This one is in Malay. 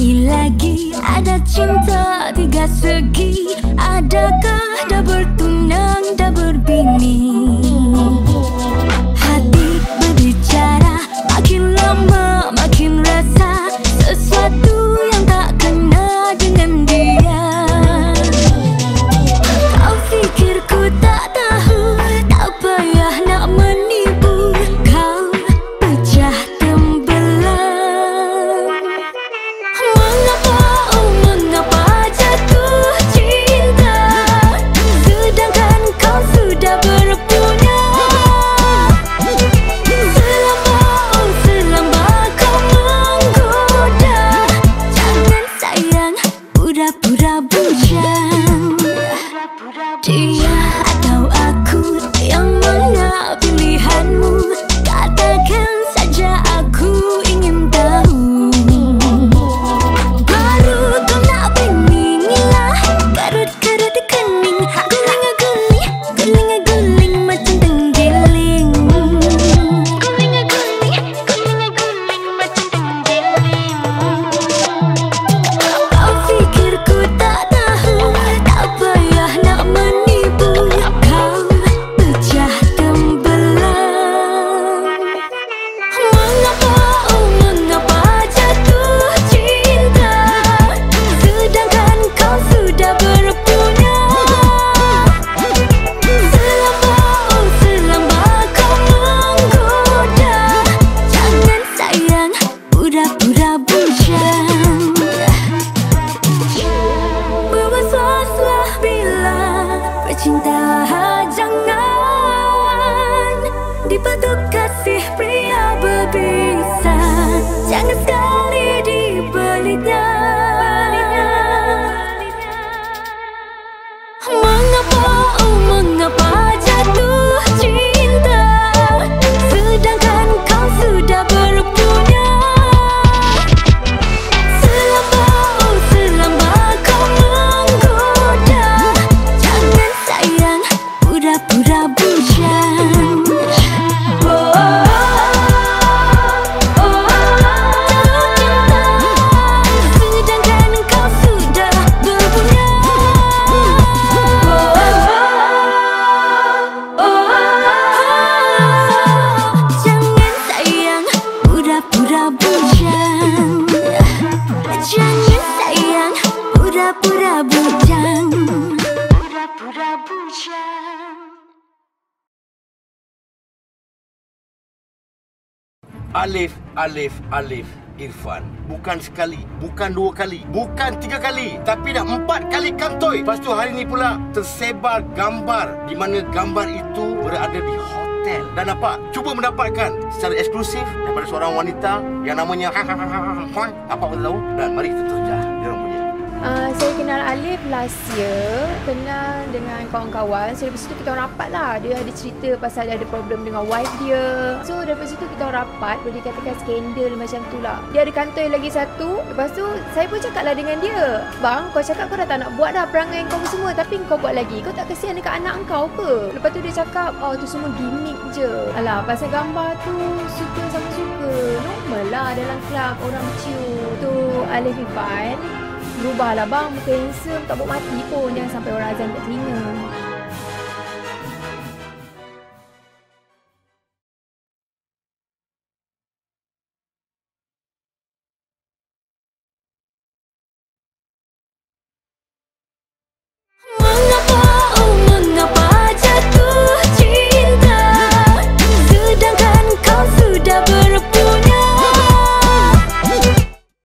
Sekali lagi ada cinta tiga segi Adakah dah bertunang, dah berbini? Bercinta jangan Alif, Alif, Alif Irfan Bukan sekali Bukan dua kali Bukan tiga kali Tapi dah empat kali kantoi Lepas tu hari ni pula Tersebar gambar Di mana gambar itu Berada di hotel Dan apa? Cuba mendapatkan Secara eksklusif Daripada seorang wanita Yang namanya Apa boleh tahu? Dan mari kita terjah Dia orang Uh, saya kenal Alif last year Kenal dengan kawan-kawan. So daripada situ kita rapat lah. Dia ada cerita pasal dia ada problem dengan wife dia. So daripada situ kita rapat Boleh dikatakan skandal macam tu lah. Dia ada kantoi lagi satu. Lepas tu saya pun cakap lah dengan dia Bang kau cakap kau dah tak nak buat dah perangai kau semua. Tapi kau buat lagi. Kau tak kesian dekat anak kau ke? Lepas tu dia cakap Oh tu semua gimmick je. Alah pasal gambar tu Suka sama suka. Normal lah dalam club Orang cium Tu Alif Irfan Berubahlah. Bang Muka handsome Tak buat mati pun. Jangan sampai orang azan kat telinga